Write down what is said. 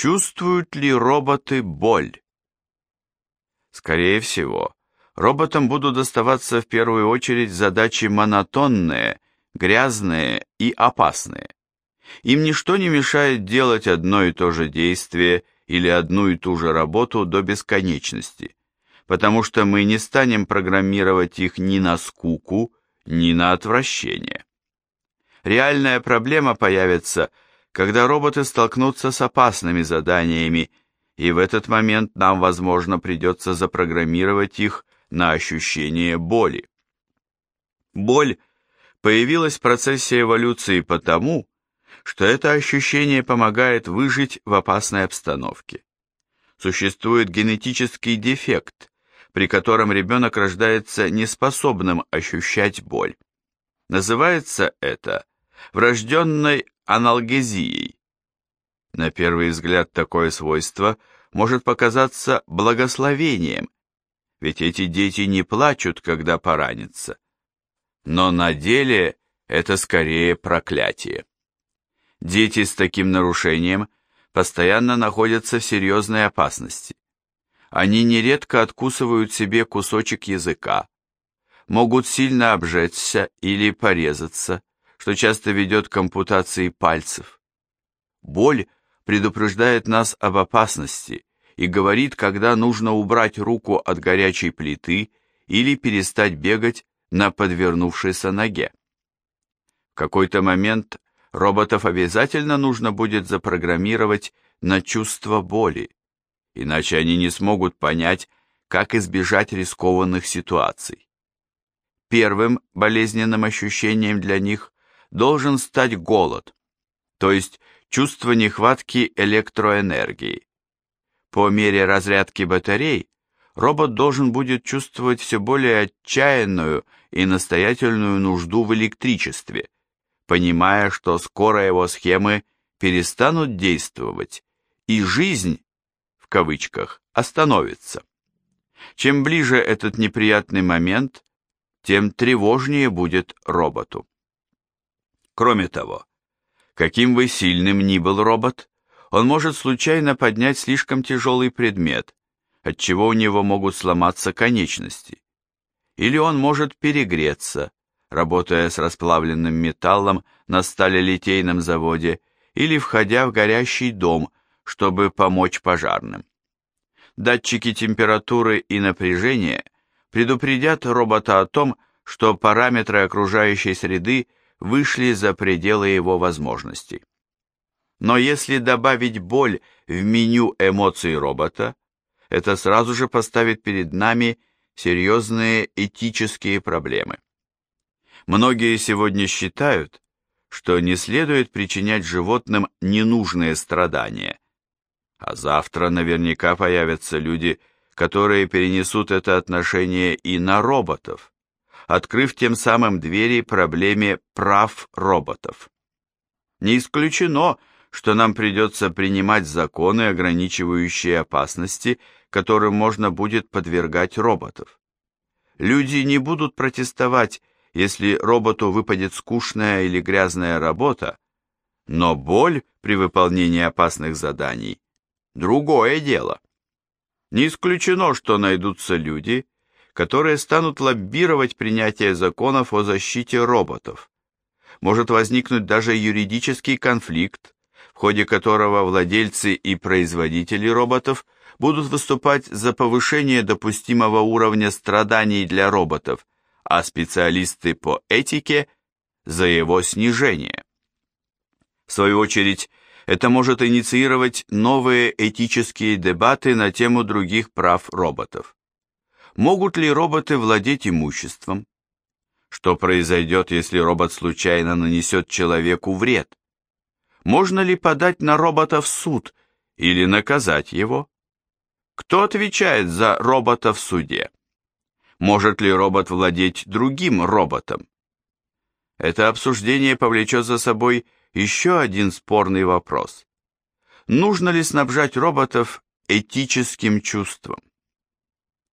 Чувствуют ли роботы боль? Скорее всего, роботам будут доставаться в первую очередь задачи монотонные, грязные и опасные. Им ничто не мешает делать одно и то же действие или одну и ту же работу до бесконечности, потому что мы не станем программировать их ни на скуку, ни на отвращение. Реальная проблема появится, когда роботы столкнутся с опасными заданиями, и в этот момент нам, возможно, придется запрограммировать их на ощущение боли. Боль появилась в процессе эволюции потому, что это ощущение помогает выжить в опасной обстановке. Существует генетический дефект, при котором ребенок рождается неспособным ощущать боль. Называется это врожденной аналгезией. На первый взгляд такое свойство может показаться благословением, ведь эти дети не плачут, когда поранятся. Но на деле это скорее проклятие. Дети с таким нарушением постоянно находятся в серьезной опасности. Они нередко откусывают себе кусочек языка, могут сильно обжечься или порезаться, что часто ведет к ампутации пальцев. Боль предупреждает нас об опасности и говорит, когда нужно убрать руку от горячей плиты или перестать бегать на подвернувшейся ноге. В какой-то момент роботов обязательно нужно будет запрограммировать на чувство боли, иначе они не смогут понять, как избежать рискованных ситуаций. Первым болезненным ощущением для них должен стать голод, то есть чувство нехватки электроэнергии. По мере разрядки батарей робот должен будет чувствовать все более отчаянную и настоятельную нужду в электричестве, понимая, что скоро его схемы перестанут действовать, и жизнь, в кавычках, остановится. Чем ближе этот неприятный момент, тем тревожнее будет роботу. Кроме того, каким бы сильным ни был робот, он может случайно поднять слишком тяжелый предмет, отчего у него могут сломаться конечности. Или он может перегреться, работая с расплавленным металлом на сталелитейном заводе или входя в горящий дом, чтобы помочь пожарным. Датчики температуры и напряжения предупредят робота о том, что параметры окружающей среды вышли за пределы его возможностей. Но если добавить боль в меню эмоций робота, это сразу же поставит перед нами серьезные этические проблемы. Многие сегодня считают, что не следует причинять животным ненужные страдания, а завтра наверняка появятся люди, которые перенесут это отношение и на роботов, открыв тем самым двери проблеме прав роботов. Не исключено, что нам придется принимать законы, ограничивающие опасности, которым можно будет подвергать роботов. Люди не будут протестовать, если роботу выпадет скучная или грязная работа, но боль при выполнении опасных заданий – другое дело. Не исключено, что найдутся люди, которые станут лоббировать принятие законов о защите роботов. Может возникнуть даже юридический конфликт, в ходе которого владельцы и производители роботов будут выступать за повышение допустимого уровня страданий для роботов, а специалисты по этике – за его снижение. В свою очередь, это может инициировать новые этические дебаты на тему других прав роботов. Могут ли роботы владеть имуществом? Что произойдет, если робот случайно нанесет человеку вред? Можно ли подать на робота в суд или наказать его? Кто отвечает за робота в суде? Может ли робот владеть другим роботом? Это обсуждение повлечет за собой еще один спорный вопрос. Нужно ли снабжать роботов этическим чувством?